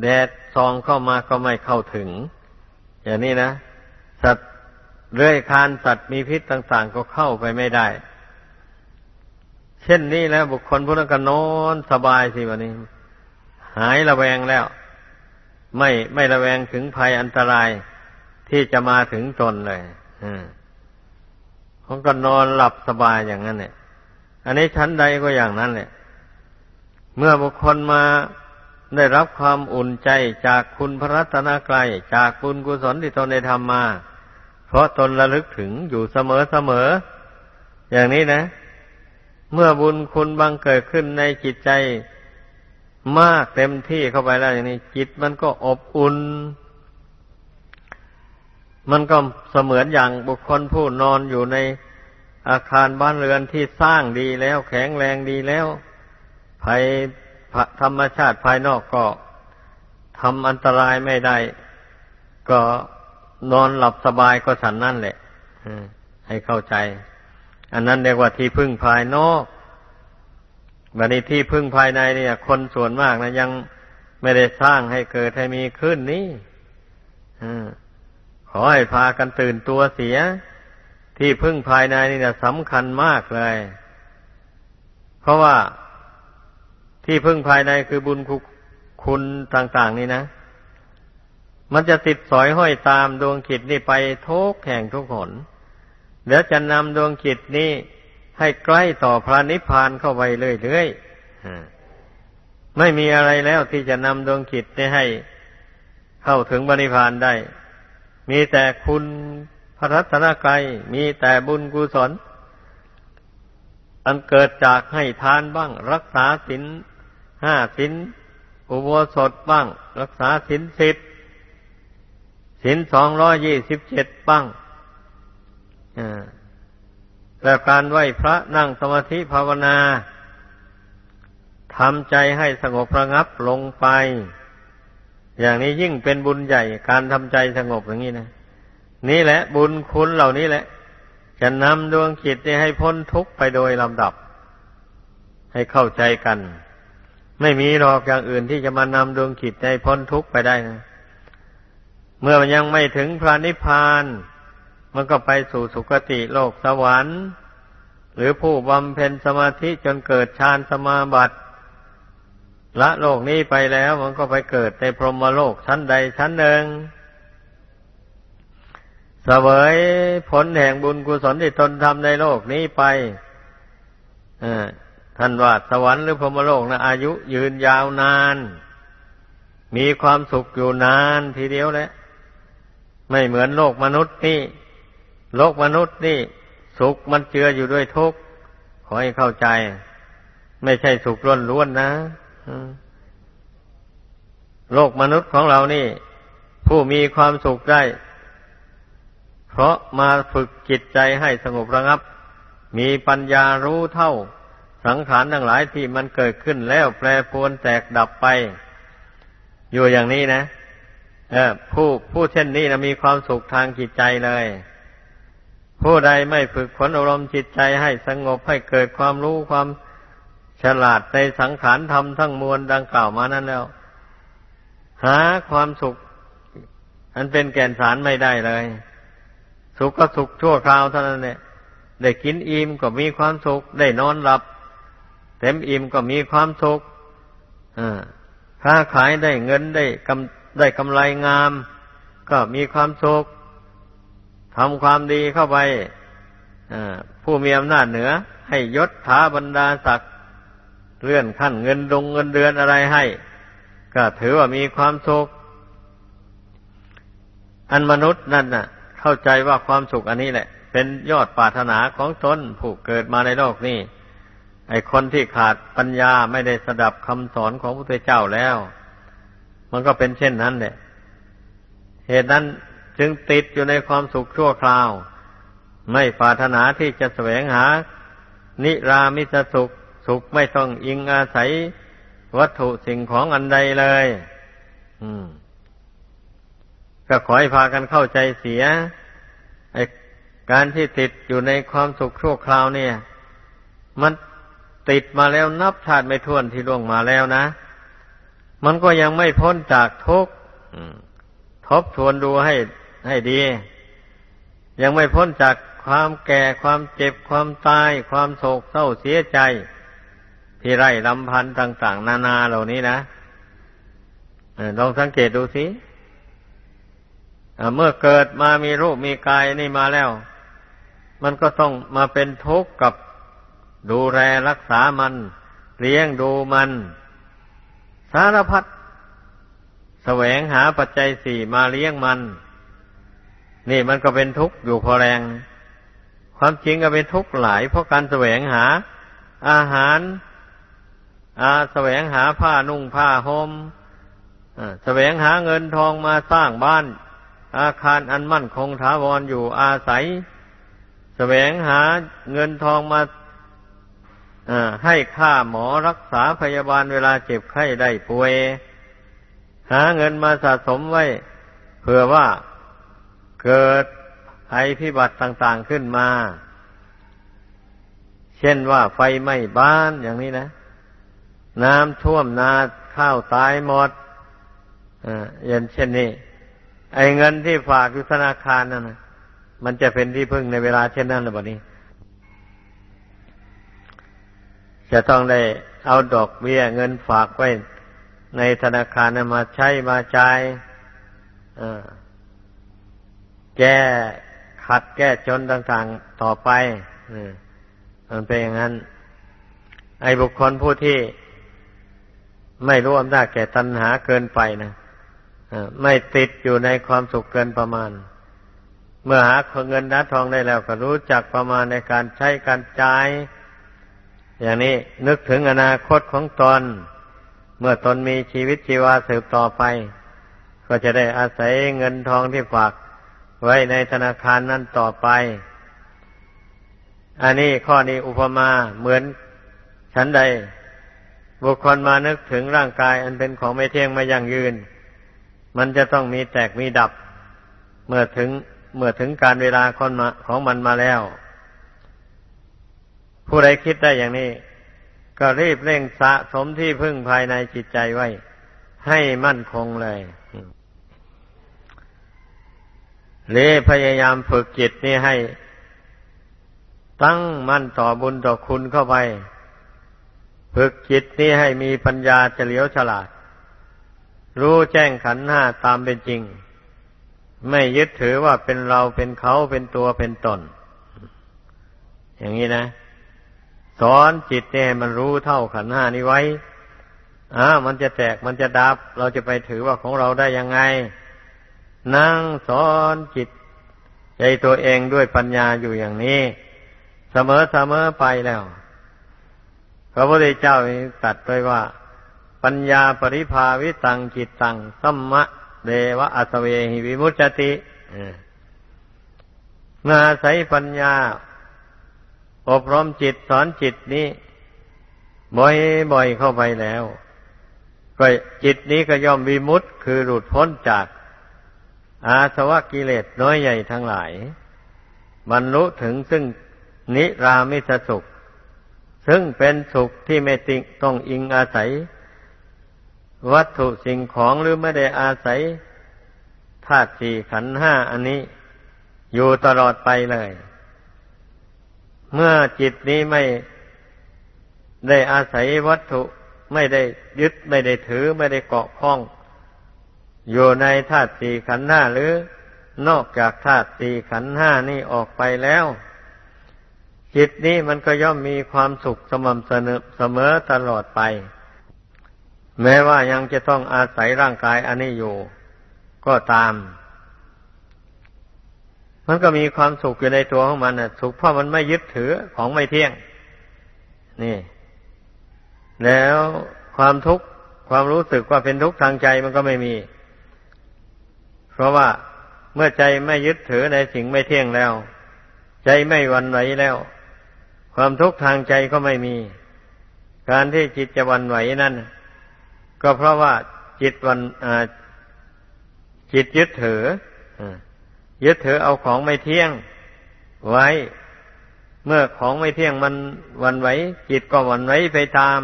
Speaker 1: แดดซองเข้ามาก็ไม่เข้าถึง อย่างนี้นะ สัตว์เลื้อยคานสัตว์มีพิษต่าง ๆ ก็เข้าไปไม่ได้ เช่นนี้แล้ว บุคคลผู้นั้นก็นอนสบายสิวันนี้ หายระแวงแล้ว ไม่ไม่ระแวงถึงภัยอันตรายที่จะมาถึงตนเลยอืมเขาก็นอนหลับสบายอย่างนั้นเนี่ยอันนี้ชั้นใดก็อย่างนั้นแหละ เมื่อบุคคลมาได้รับความอุ่นใจจากคุณพระรัตนกรัยจากบุญกุศลที่ตนได้ทำมา เพราะตนระลึกถึงอยู่เสมอเสมอ อย่างนี้นะ เมื่อบุญคุณบังเกิดขึ้นในจิตใจมากเต็มที่เข้าไปแล้วอย่างนี้ จิตมันก็อบอุ่น มันก็เสมือนอย่างบุคคลผู้นอนอยู่ในอาคารบ้านเรือนที่สร้างดีแล้ว แข็งแรงดีแล้ว ภัยธรรมชาติภายนอกก็ทำอันตรายไม่ได้ ก็นอนหลับสบายก็ฉันนั่นแหละให้เข้าใจ อันนั้นเรียกว่าที่พึ่งภายนอกบัดนี้ที่พึ่งภายในเนี่ย คนส่วนมากนะยังไม่ได้สร้างให้เกิดให้มีขึ้นนี้ขอให้พากันตื่นตัวเสีย ที่พึ่งภายในนี่สำคัญมากเลย เพราะว่า ที่พึ่งภายในคือบุญคุณต่าง ๆ นี่นะ มันจะติดสอยห้อยตามดวงขิดนี่ไปทุกแห่งทุกหนเดี๋ยวจะนำดวงขิดนี้ให้ใกล้ต่อพระนิพพานเข้าไปเรื่อยๆไม่มีอะไรแล้วที่จะนำดวงขิดนี้ให้เข้าถึงบริพานได้ มีแต่คุณพระรัตนกรัยมีแต่บุญกุศล อันเกิดจากให้ทานบ้าง รักษาศีล ห้าสินอุโบสถบ้าง รักษาสินสิบสินสองร้อยี่สิบเจ็ดบ้างแล้วการไหวพระนั่งสมาธิภาวนาทำใจให้สงบระงับลงไป อย่างนี้ยิ่งเป็นบุญใหญ่การทำใจสงบอย่างนี้นะ นี่แหละ บุญคุณเหล่านี้แหละ จะนำดวงจิตให้พ้นทุกข์ไปโดยลำดับ ให้เข้าใจกัน ไม่มีหรอกอย่างอื่นที่จะมานำดวงจิตใจพ้นทุกข์ไปได้นะเมื่อมันยังไม่ถึงพระนิพพาน มันก็ไปสู่สุคติโลกสวรรค์ หรือผู้บำเพ็ญสมาธิจนเกิดฌานสมาบัติละโลกนี้ไปแล้วมันก็ไปเกิดในพรหมโลกชั้นใดชั้นหนึ่งเสวยผลแห่งบุญกุศลที่ตนทำในโลกนี้ไป ท่านว่าสวรรค์หรือพรหมโลกนะอายุยืนยาวนาน มีความสุขอยู่นานทีเดียวแหละไม่เหมือนโลกมนุษย์นี่ โลกมนุษย์นี่ สุขมันเจืออยู่ด้วยทุกข์ขอให้เข้าใจ ไม่ใช่สุขล้วนๆนะโลกมนุษย์ของเรานี่ ผู้มีความสุขได้ เพราะมาฝึกจิตใจให้สงบระงับ มีปัญญารู้เท่า สังขารทั้งหลายที่มันเกิดขึ้นแล้วแปรปรวนแตกดับไป อยู่อย่างนี้นะเออผู้ผู้เช่นนี้นะมีความสุขทางจิตใจเลย ผู้ใดไม่ฝึกฝนอารมณ์จิตใจให้สงบให้เกิดความรู้ความฉลาดในสังขารธรรมทั้งมวลดังกล่าวมานั้นแล้ว หาความสุข อันเป็นแก่นสารไม่ได้เลย สุขก็สุขชั่วคราวเท่านั้นเนี่ยได้กินอิ่มก็มีความสุข ได้นอนหลับ เต็มอิ่มก็มีความสุขค้าขายได้เงินได้กำได้กำไรงาม ก็มีความสุขทำความดีเข้าไปผู้มีอำนาจเหนือ ให้ยศถาบรรดาศักดิ์เลื่อนขั้นเงินดงเงินเดือนอะไรให้ ก็ถือว่ามีความสุข อันมนุษย์นั่นน่ะ เข้าใจว่าความสุขอันนี้แหละ เป็นยอดปรารถนาของตนผู้เกิดมาในโลกนี้ ไอ้คนที่ขาดปัญญาไม่ได้สดับคำสอนของพระพุทธเจ้าแล้ว มันก็เป็นเช่นนั้นเนี่ยเหตุนั้นจึงติดอยู่ในความสุขชั่วคราว ไม่ปรารถนาที่จะแสวงหา นิรามิตสุขสุขไม่ต้องอิงอาศัย วัตถุสิ่งของอันใดเลย อืม ก็ขอให้พากันเข้าใจเสียไอการที่ติดอยู่ในความสุขชั่วคราวเนี่ย มัน ติดมาแล้วนับชาติไม่ถ้วนที่ล่วงมาแล้วนะ มันก็ยังไม่พ้นจากทุกข์ทบทวนดูให้ให้ดี ยังไม่พ้นจากความแก่ความเจ็บความตาย ความโศกเศร้าเสียใจที่ไร่ลำพันธ์ต่าง ๆ นานาเหล่านี้นะลองสังเกตดูสิเมื่อเกิดมามีรูปมีกายนี่มาแล้ว มันก็ต้องมาเป็นทุกข์กับ ดูแลรักษามัน เลี้ยงดูมัน สารพัดแสวงหาปัจจัยสี่มาเลี้ยงมัน นี่มันก็เป็นทุกข์อยู่พอแรง ความจริงก็เป็นทุกข์หลายเพราะการแสวงหา อาหาร อาแสวงหาผ้านุ่งผ้าหม่มแสวงหาเงินทองมาสร้างบ้าน อาคารอันมั่นคงถาวรอยู่อาศัย แสวงหาเงินทองมา ให้ค่าหมอรักษาพยาบาลเวลาเจ็บไข้ได้ป่วย หาเงินมาสะสมไว้ เผื่อว่าเกิดภัยพิบัติต่างๆขึ้นมา เช่นว่าไฟไหม้บ้านอย่างนี้นะ น้ำท่วมนาข้าวตายหมดอย่างเช่นนี้ ไอ้เงินที่ฝากอยู่ธนาคารนั่นนะมันจะเป็นที่พึ่งในเวลาเช่นนั้นหรือเปล่านี้ จะต้องได้เอาดอกเบี้ยเงินฝากไว้ ในธนาคารมาใช้มาจ่ายแก้ขัดแก้จนต่างๆต่อไปมันเป็นอย่างนั้น ไอ้บุคคลผู้ที่ไม่รู้อำนาจแก่ตัณหาเกินไปนะไม่ติดอยู่ในความสุขเกินประมาณ เมื่อหาเงินนัดทองได้แล้วก็รู้จักประมาณในการใช้การจ่าย อย่างนี้นึกถึงอนาคตของตน เมื่อตนมีชีวิตชีวาสืบต่อไป ก็จะได้อาศัยเงินทองที่ฝากไว้ในธนาคารนั้นต่อไป อันนี้ข้อนี้อุปมาเหมือนฉันใด บุคคลมานึกถึงร่างกาย อันเป็นของไม่เที่ยงไม่ยั่งยืน มันจะต้องมีแตกมีดับ เมื่อถึงเมื่อถึงการเวลาคนมาของมันมาแล้ว ผู้ใดคิดได้อย่างนี้ ก็รีบเร่งสะสมที่พึ่งภายในจิตใจไว้ ให้มั่นคงเลยเรพยายามฝึกจิตนี่ให้ ตั้งมั่นต่อบุญต่อคุณเข้าไป ฝึกจิตนี่ให้มีปัญญาเฉลียวฉลาด รู้แจ้งขันห้าตามเป็นจริง ไม่ยึดถือว่าเป็นเราเป็นเขาเป็นตัวเป็นตน อย่างนี้นะ สอนจิตเนี่ยมันรู้เท่าขันห้านี้ไว้อ่ามันจะแตกมันจะดับ เราจะไปถือว่าของเราได้ยังไง นั่งสอนจิต ใจตัวเองด้วยปัญญาอยู่อย่างนี้ เสมอเสมอไปแล้วพระพุทธเจ้าตัดไว้ว่า ปัญญาปริภาวิตังจิตตังสัมมะเดวะอัสเวหิวิมุจติเมื่ออาศัยปัญญา อบรมจิตสอนจิตนี้ บ่อยๆเข้าไปแล้วก็จิตนี้ก็ย่อมวิมุตต์คือหลุดพ้นจาก อาสวะกิเลสน้อยใหญ่ทั้งหลายบรรลุถึงซึ่งนิรามิสสุข ซึ่งเป็นสุขที่ไม่ติงต้องอิงอาศัย วัตถุสิ่งของหรือไม่ได้อาศัยธาตุสี่ขันห้าอันนี้ อยู่ตลอดไปเลย เมื่อจิตนี้ไม่ได้อาศัยวัตถุไม่ได้ยึดไม่ได้ถือไม่ได้เกาะข้อง อยู่ในธาตุสี่ขันธ์ห้าหรือนอกจากธาตุสี่ขันธ์ห้านี่ออกไปแล้ว จิตนี้มันก็ย่อมมีความสุขสม่ำเสมอตลอดไป แม้ว่ายังจะต้องอาศัยร่างกายอันนี้อยู่ ก็ตาม มันก็มีความสุขอยู่ในตัวของมันนะสุขเพราะมันไม่ยึดถือของไม่เที่ยง นี่ แล้วความทุกข์ความรู้สึกว่าเป็นทุกข์ทางใจมันก็ไม่มี เพราะว่าเมื่อใจไม่ยึดถือในสิ่งไม่เที่ยงแล้ว ใจไม่วันไหวแล้ว ความทุกข์ทางใจก็ไม่มี การที่จิตจะวันไหวนั่น ก็เพราะว่าจิตวันจิตยึดถือ ยึดถือเอาของไม่เที่ยงไว้ เมื่อของไม่เที่ยงมันวันไหวจิตก็วันไหวไปตาม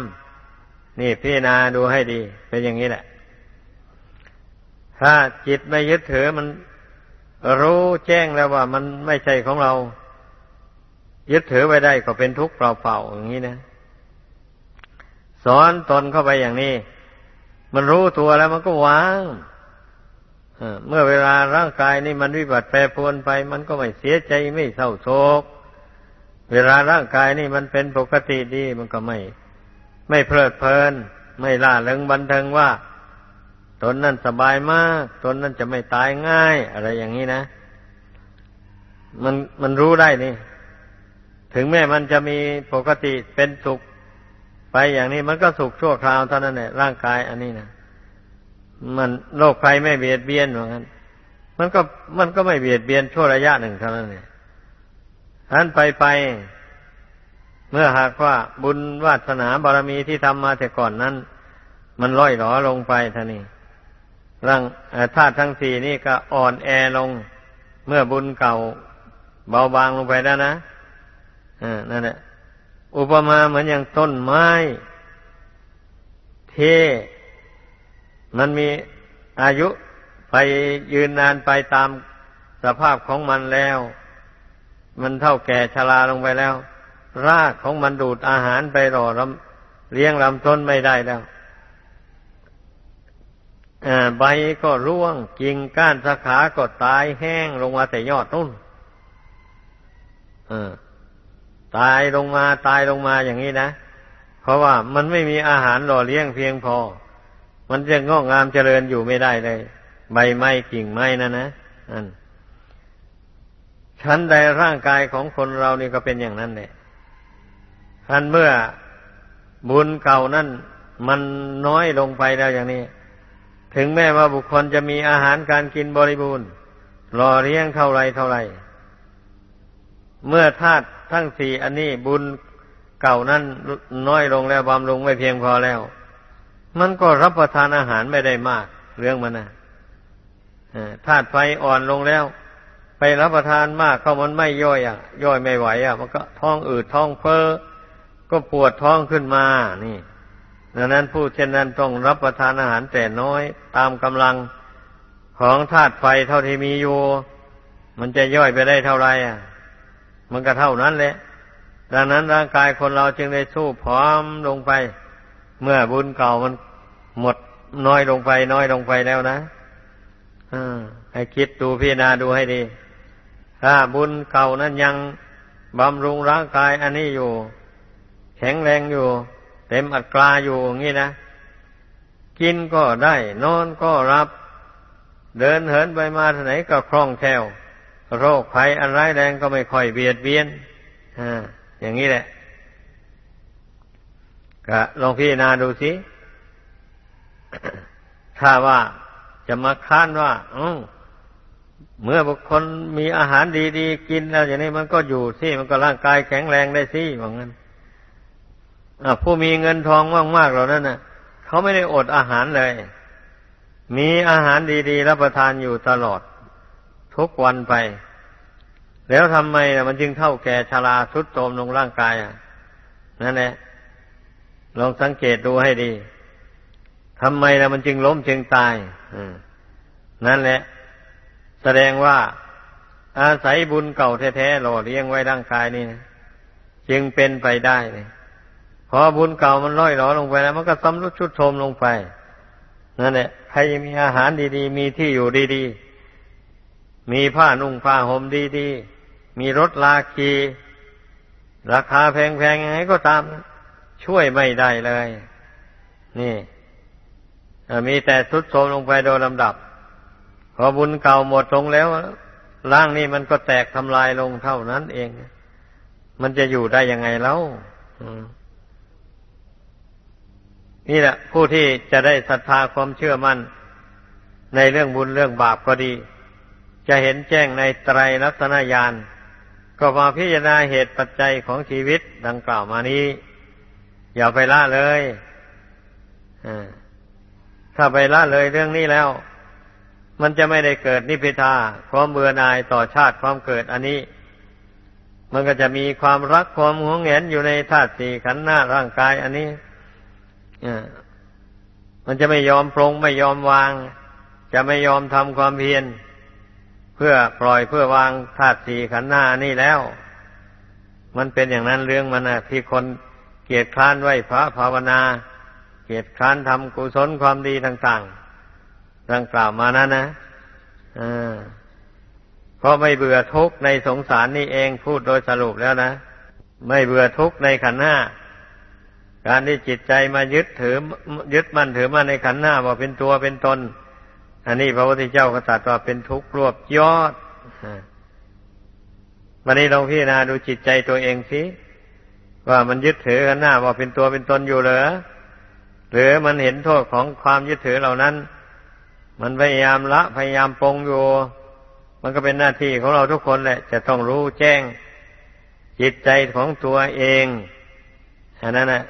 Speaker 1: นี่พิจารณาดูให้ดี เป็นอย่างนี้แหละ ถ้าจิตไม่ยึดถือมันรู้แจ้งแล้วว่ามันไม่ใช่ของเรา ยึดถือไปได้ก็เป็นทุกข์เปล่าๆอย่างนี้นะสอนตนเข้าไปอย่างนี้ มันรู้ตัวแล้วมันก็วาง เมื่อเวลาร่างกายนี่มันวิบัติแปรปรวนไป มันก็ไม่เสียใจไม่เศร้าโศก เวลาร่างกายนี่มันเป็นปกติดี มันก็ไม่ ไม่เพลิดเพลิน ไม่ล่าเริงบันเทิงว่า ตนนั่นสบายมาก ตนนั่นจะไม่ตายง่าย อะไรอย่างนี้นะ มันมันรู้ได้นี่ ถึงแม้มันจะมีปกติเป็นสุขไปอย่างนี้มันก็สุขชั่วคราวเท่านั้นแหละร่างกายอันนี้นะ มันโรคภัยไม่เบียดเบียนเหมือนกันมันก็มันก็ไม่เบียดเบียนชั่วระยะหนึ่งเท่านั้นเองท่านไปไปเมื่อหากว่าบุญวาสนาบารมีที่ทำมาแต่ก่อนนั้น มันล่อยหลอลงไปท่านี้ร่างธาตุทั้งสี่นี่ก็อ่อนแอลง เมื่อบุญเก่าเบาบางลงไปแล้วนะอ่านั่นแหละอุปมาเหมือนอย่างต้นไม้ เท มันมีอายุไปยืนนานไปตามสภาพของมันแล้ว มันเท่าแก่ชราลงไปแล้ว รากของมันดูดอาหารไปรอลำเลี้ยงลำต้นไม่ได้แล้วใบก็ร่วงกิ่งก้านสาขาก็ตายแห้งลงมาแต่ยอดต้นตายลงมาตายลงมาอย่างนี้นะ เพราะว่ามันไม่มีอาหารหล่อเลี้ยงเพียงพอ มันจะงอกงามเจริญอยู่ไม่ได้เลย ใบไม้กิ่งไม้นะนะอันชั้นใดร่างกายของคนเรานี่ก็เป็นอย่างนั้นแหละท่านเมื่อบุญเก่านั่นมันน้อยลงไปแล้วอย่างนี้ ถึงแม้ว่าบุคคลจะมีอาหารการกินบริบูรณ์รอเลี้ยงเท่าไรเท่าไร เมื่อธาตุทั้งสี่อันนี้บุญเก่านั้นน้อยลงแล้วบำรุงไม่เพียงพอแล้ว มันก็รับประทานอาหารไม่ได้มาก เรื่องมันนะธาตุไฟอ่อนลงแล้ว ไปรับประทานมากเขามันไม่ย่อยอะ ย่อยไม่ไหวอะ มันก็ท้องอืดท้องเฟ้อก็ปวดท้องขึ้นมา นี่ดังนั้นผู้เช่นนั้นต้องรับประทานอาหารแต่น้อย ตามกำลังของธาตุไฟเท่าที่มีอยู่ มันจะย่อยไปได้เท่าไรอะ มันก็เท่านั้นแหละ ดังนั้นร่างกายคนเราจึงได้สู้พร้อมลงไป เมื่อบุญเก่ามันหมดน้อยลงไป น้อยลงไปแล้วนะให้คิดดูพิจารณาดูให้ดี ถ้าบุญเก่านั้นยังบำรุงร่างกายอันนี้อยู่ แข็งแรงอยู่ เต็มอัตราอยู่อย่างนี้นะกินก็ได้ นอนก็รับ เดินเหินไปมาที่ไหนก็คล่องแคล่วโรคภัยอันร้ายแรงก็ไม่ค่อยเบียดเบียนอ่าอย่างนี้แหละ ก็ลองพิจารณาดูสิถ้าว่าจะมาค้านว่าเมื่อบุคคลมีอาหารดีๆกินแล้วอย่างนี้มันก็อยู่สิมันก็ร่างกายแข็งแรงได้สิว่างั้นผู้มีเงินทองมากๆเหล่านั้นน่ะ เขาไม่ได้อดอาหารเลย มีอาหารดีๆรับประทานอยู่ตลอด ทุกวันไป แล้วทำไมมันจึงเท่าแก่ชราทุดโทมลงร่างกายอะนั่นแหละ ลองสังเกตดูให้ดีทำไมแล้วมันจึงล้มจึงตายนั่นแหละ แสดงว่าอาศัยบุญเก่าแท้ๆหล่อเลี้ยงไว้ร่างกายนี่นะจึงเป็นไปได้เลยพอบุญเก่ามันล่อยหลอลงไปแล้ว มันก็สำรุดชุดโทมลงไปนั่นแหละใครมีอาหารดีๆ มีที่อยู่ดีๆ มีผ้านุ่งผ้าห่มดีๆ มีรถลาคี ราคาแพงๆยังไงก็ตาม ช่วยไม่ได้เลย นี่มีแต่ทุดโทรมลงไปโดยลำดับ พอบุญเก่าหมดลงแล้วร่างนี้มันก็แตกทำลายลงเท่านั้นเอง มันจะอยู่ได้ยังไงแล้วนี่แหละ ผู้ที่จะได้ศรัทธาความเชื่อมั่น ในเรื่องบุญเรื่องบาปก็ดี จะเห็นแจ้งในไตรลักษณญาณก็มาพิจารณาเหตุปัจจัยของชีวิตดังกล่าวมานี้ อย่าไปละเลยถ้าไปละเลยเรื่องนี้แล้ว มันจะไม่ได้เกิดนิพพิทาความเบื่อหน่ายต่อชาติความเกิดอันนี้ มันก็จะมีความรักความหวงแหนอยู่ในธาตุสี่ขันธ์หน้าร่างกาย อันนี้มันจะไม่ยอมปรงไม่ยอมวาง จะไม่ยอมทำความเพียรเพื่อปล่อยเพื่อวางธาตุสี่ขันธ์หน้านี่แล้ว มันเป็นอย่างนั้นเรื่องมันนะที่คน เกียรติคร้านไหวพระภาวนา เกียรติคร้านทำกุศลความดีต่างๆดังกล่าวมานั้นนะเพราะไม่เบื่อทุกข์ในสงสารนี่เองพูดโดยสรุปแล้วนะ ไม่เบื่อทุกข์ในขันธ์ห้าการที่จิตใจมายึดถือยึดมั่นถือมาในขันธ์หน้าว่าเป็นตัวเป็นตน อันนี้พระพุทธเจ้าก็ตรัสว่าเป็นทุกข์รวบยอดวันนี้ลองพิจารณาดูจิตใจตัวเองสิ ว่ามันยึดถือขันหน้าว่าเป็นตัวเป็นตนอยู่เหรอหรือมันเห็นโทษของความยึดถือเหล่านั้น มันพยายามละพยายามปรงอยู่ มันก็เป็นหน้าที่ของเราทุกคนแหละ จะต้องรู้แจ้งจิตใจของตัวเองอันนั้นนะ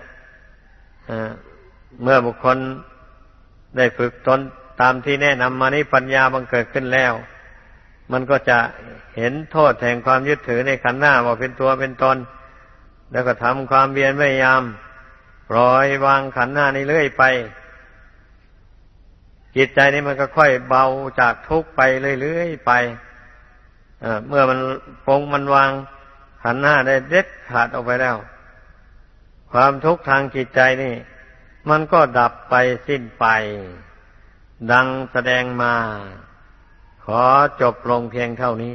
Speaker 1: เมื่อบุคคลได้ฝึกตนตามที่แนะนำมานี้ปัญญาบังเกิดขึ้นแล้ว มันก็จะเห็นโทษแห่งความยึดถือในขันหน้าว่าเป็นตัวเป็นตน แล้วก็ทำความเบียนพยายาม ปล่อยวางขันหน้านี้เรื่อยไป จิตใจนี้มันก็ค่อยเบาจากทุกข์ไปเรื่อยๆไปเมื่อมันปงมันวางขันหน้าได้เด็ดขาดออกไปแล้ว ความทุกข์ทางจิตใจนี่ มันก็ดับไปสิ้นไป ดังแสดงมา ขอจบลงเพียงเท่านี้